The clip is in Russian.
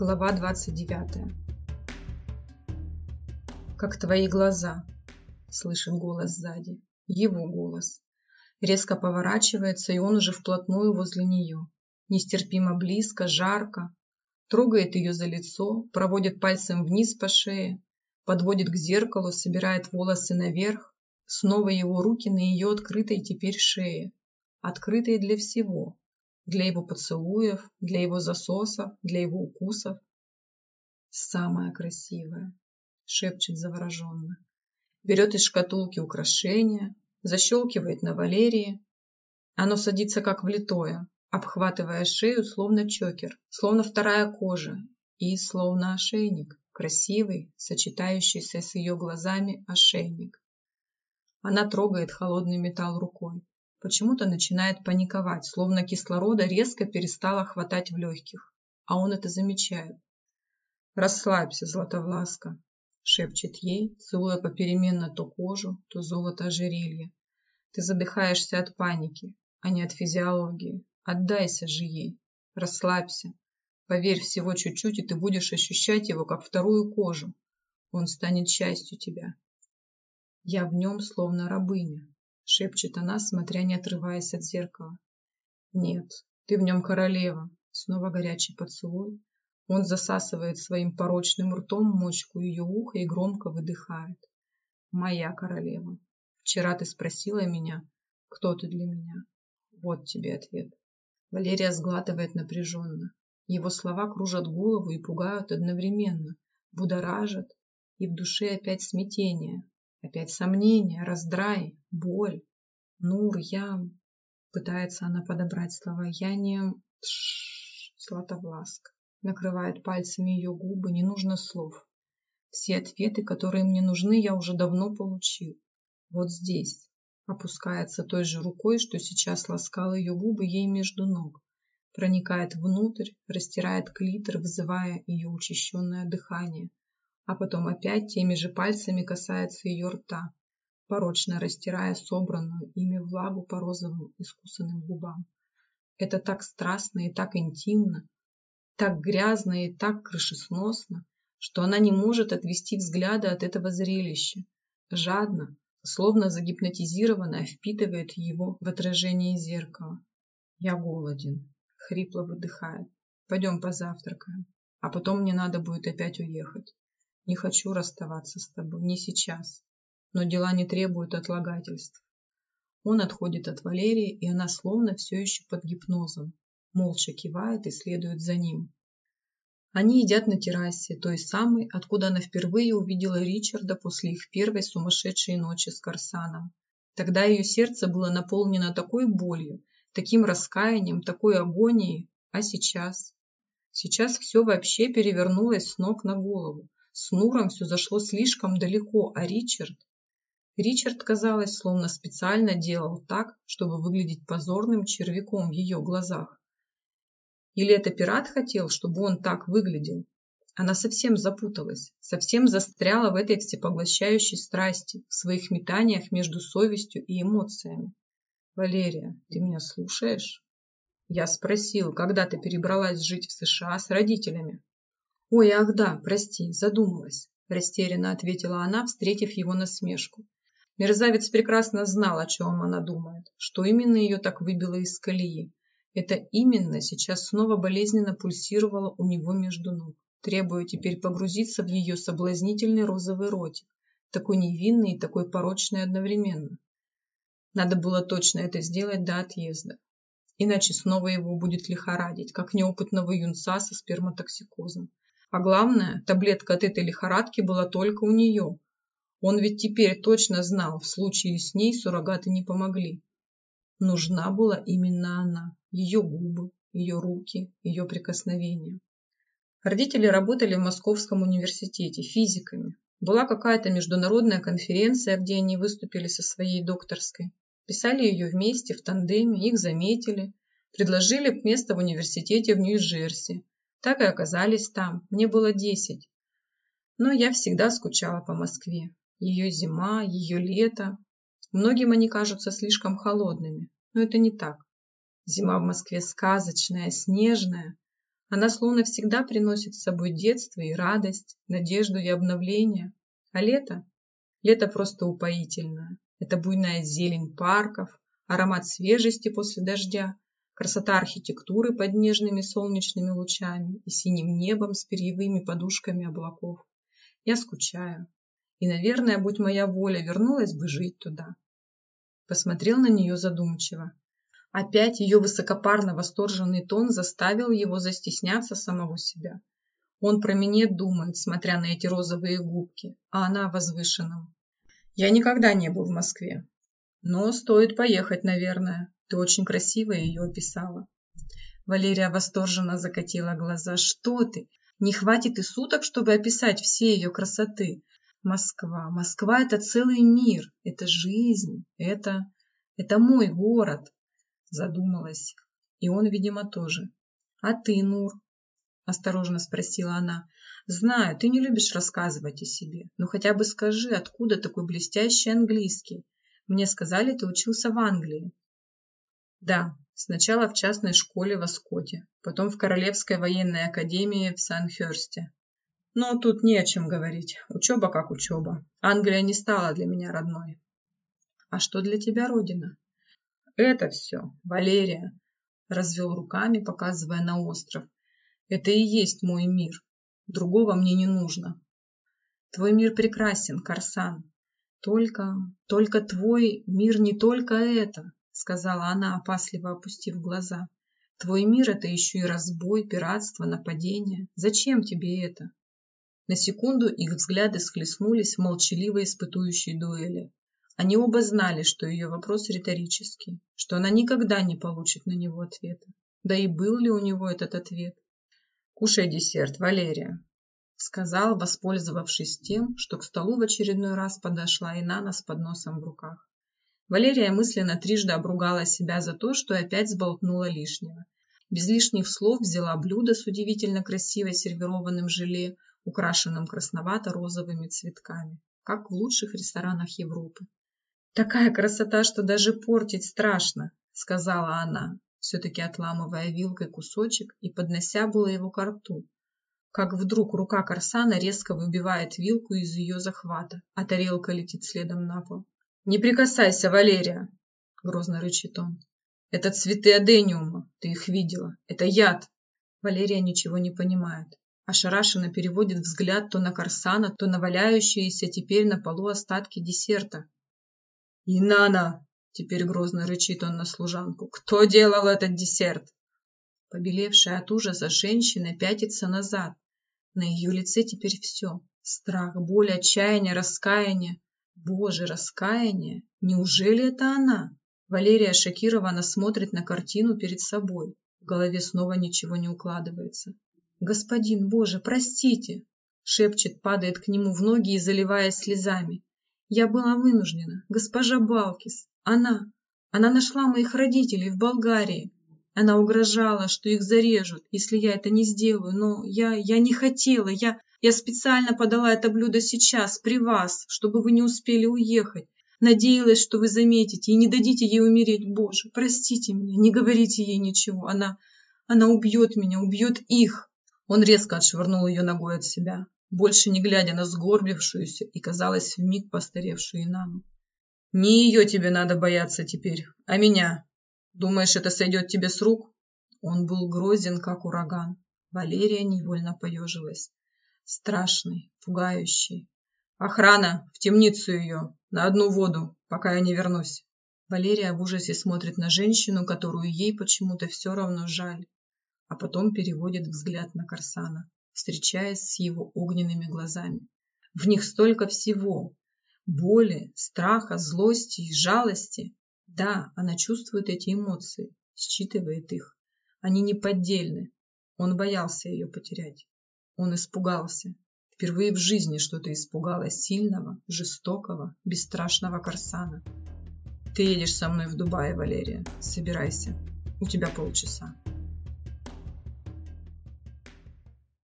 Глава 29. «Как твои глаза?» – слышит голос сзади. Его голос. Резко поворачивается, и он уже вплотную возле нее. Нестерпимо близко, жарко. Трогает ее за лицо, проводит пальцем вниз по шее, подводит к зеркалу, собирает волосы наверх. Снова его руки на ее открытой теперь шее. Открытой для всего, для его поцелуев, для его засосов, для его укусов. «Самая красивая», — шепчет завороженно. Берет из шкатулки украшения, защелкивает на Валерии. Оно садится как влитое, обхватывая шею, словно чокер, словно вторая кожа и словно ошейник, красивый, сочетающийся с ее глазами ошейник. Она трогает холодный металл рукой почему-то начинает паниковать, словно кислорода резко перестало хватать в легких. А он это замечает. «Расслабься, Златовласка», — шепчет ей, целуя попеременно то кожу, то золото ожерелья. «Ты задыхаешься от паники, а не от физиологии. Отдайся же ей. Расслабься. Поверь, всего чуть-чуть, и ты будешь ощущать его, как вторую кожу. Он станет частью тебя. Я в нем словно рабыня, шепчет она, смотря не отрываясь от зеркала. Нет, ты в нем королева. Снова горячий поцелуй. Он засасывает своим порочным ртом мочку ее уха и громко выдыхает. Моя королева. Вчера ты спросила меня, кто ты для меня. Вот тебе ответ. Валерия сглатывает напряженно. Его слова кружат голову и пугают одновременно, будоражат, и в душе опять смятение, Опять сомнения, раздрай, боль. Нур, я... Пытается она подобрать слова. Я не... Тш, Златовласка. Накрывает пальцами ее губы. Не нужно слов. Все ответы, которые мне нужны, я уже давно получил. Вот здесь. Опускается той же рукой, что сейчас ласкал ее губы ей между ног. Проникает внутрь, растирает клитор, вызывая ее учащенное дыхание а потом опять теми же пальцами касается ее рта, порочно растирая собранную ими влагу по розовым искусанным губам. Это так страстно и так интимно, так грязно и так крышесносно, что она не может отвести взгляда от этого зрелища. Жадно, словно загипнотизированная, впитывает его в отражении зеркала. «Я голоден», — хрипло выдыхает. «Пойдем позавтракаем, а потом мне надо будет опять уехать». Не хочу расставаться с тобой, не сейчас. Но дела не требуют отлагательств. Он отходит от Валерии, и она словно все еще под гипнозом. Молча кивает и следует за ним. Они едят на террасе, той самой, откуда она впервые увидела Ричарда после их первой сумасшедшей ночи с Корсаном. Тогда ее сердце было наполнено такой болью, таким раскаянием, такой агонией, а сейчас? Сейчас все вообще перевернулось с ног на голову. С Нуром все зашло слишком далеко, а Ричард... Ричард, казалось, словно специально делал так, чтобы выглядеть позорным червяком в ее глазах. Или это пират хотел, чтобы он так выглядел? Она совсем запуталась, совсем застряла в этой всепоглощающей страсти, в своих метаниях между совестью и эмоциями. «Валерия, ты меня слушаешь?» Я спросил, когда ты перебралась жить в США с родителями. «Ой, ах да, прости, задумалась», – растерянно ответила она, встретив его насмешку. Мерзавец прекрасно знал, о чем она думает, что именно ее так выбило из колеи. Это именно сейчас снова болезненно пульсировало у него между ног, требуя теперь погрузиться в ее соблазнительный розовый ротик, такой невинный и такой порочный одновременно. Надо было точно это сделать до отъезда, иначе снова его будет лихорадить, как неопытного юнца со сперматоксикозом. А главное, таблетка от этой лихорадки была только у нее. Он ведь теперь точно знал, в случае с ней суррогаты не помогли. Нужна была именно она, ее губы, ее руки, ее прикосновения. Родители работали в Московском университете физиками. Была какая-то международная конференция, где они выступили со своей докторской. Писали ее вместе, в тандеме, их заметили. Предложили место в университете в Нью-Джерси. Так и оказались там. Мне было десять. Но я всегда скучала по Москве. Ее зима, ее лето. Многим они кажутся слишком холодными. Но это не так. Зима в Москве сказочная, снежная. Она словно всегда приносит с собой детство и радость, надежду и обновление. А лето? Лето просто упоительное. Это буйная зелень парков, аромат свежести после дождя, красота архитектуры под нежными солнечными лучами и синим небом с перьевыми подушками облаков. Я скучаю. И, наверное, будь моя воля, вернулась бы жить туда. Посмотрел на нее задумчиво. Опять ее высокопарно восторженный тон заставил его застесняться самого себя. Он про минет думает, смотря на эти розовые губки, а она о возвышенном. Я никогда не был в Москве. Но стоит поехать, наверное. Ты очень красиво ее описала. Валерия восторженно закатила глаза. Что ты? Не хватит и суток, чтобы описать все ее красоты. Москва. Москва – это целый мир. Это жизнь. Это... Это мой город. Задумалась. И он, видимо, тоже. А ты, Нур? Осторожно спросила она. Знаю, ты не любишь рассказывать о себе, но хотя бы скажи, откуда такой блестящий английский? Мне сказали, ты учился в Англии. Да, сначала в частной школе в Аскоте, потом в Королевской военной академии в Санхерсте. Но тут не о чем говорить. Учеба как учеба. Англия не стала для меня родной. А что для тебя родина? Это все, Валерия, развел руками, показывая на остров. Это и есть мой мир. Другого мне не нужно. Твой мир прекрасен, Карсан. Только, только твой мир не только это, сказала она, опасливо опустив глаза. Твой мир это еще и разбой, пиратство, нападение. Зачем тебе это? На секунду их взгляды схлестнулись в молчаливой испытующей дуэли. Они оба знали, что ее вопрос риторический, что она никогда не получит на него ответа. Да и был ли у него этот ответ? «Кушай десерт, Валерия», — сказал, воспользовавшись тем, что к столу в очередной раз подошла Инана с подносом в руках. Валерия мысленно трижды обругала себя за то, что опять сболтнула лишнего. Без лишних слов взяла блюдо с удивительно красиво сервированным желе, украшенным красновато-розовыми цветками, как в лучших ресторанах Европы. «Такая красота, что даже портить страшно», — сказала она, все-таки отламывая вилкой кусочек и поднося было его к рту. Как вдруг рука Корсана резко выбивает вилку из ее захвата, а тарелка летит следом на пол. «Не прикасайся, Валерия!» — грозно рычит он. «Это цветы адениума, ты их видела. Это яд!» Валерия ничего не понимает. Ошарашенно переводит взгляд то на Корсана, то на валяющиеся теперь на полу остатки десерта. «Инана!» Теперь грозно рычит он на служанку. «Кто делал этот десерт?» Побелевшая от ужаса женщина пятится назад. На ее лице теперь все. Страх, боль, отчаяние, раскаяние. Боже, раскаяние! Неужели это она? Валерия шокированно смотрит на картину перед собой. В голове снова ничего не укладывается. «Господин, Боже, простите!» Шепчет, падает к нему в ноги и заливаясь слезами. «Я была вынуждена, госпожа Балкис, она, она нашла моих родителей в Болгарии. Она угрожала, что их зарежут, если я это не сделаю, но я, я не хотела, я, я специально подала это блюдо сейчас, при вас, чтобы вы не успели уехать. Надеялась, что вы заметите и не дадите ей умереть. Боже, простите меня, не говорите ей ничего. Она, она убьет меня, убьет их. Он резко отшвырнул ее ногой от себя, больше не глядя на сгорбившуюся и, казалось, вмиг постаревшую Инаму. Не ее тебе надо бояться теперь, а меня. Думаешь, это сойдет тебе с рук? Он был грозен, как ураган. Валерия невольно поежилась. Страшный, пугающий. Охрана, в темницу ее, на одну воду, пока я не вернусь. Валерия в ужасе смотрит на женщину, которую ей почему-то все равно жаль, а потом переводит взгляд на Корсана, встречаясь с его огненными глазами. В них столько всего, боли, страха, злости и жалости. Да, она чувствует эти эмоции, считывает их. Они неподдельны. Он боялся ее потерять. Он испугался. Впервые в жизни что-то испугало сильного, жестокого, бесстрашного Корсана. Ты едешь со мной в Дубай, Валерия. Собирайся. У тебя полчаса.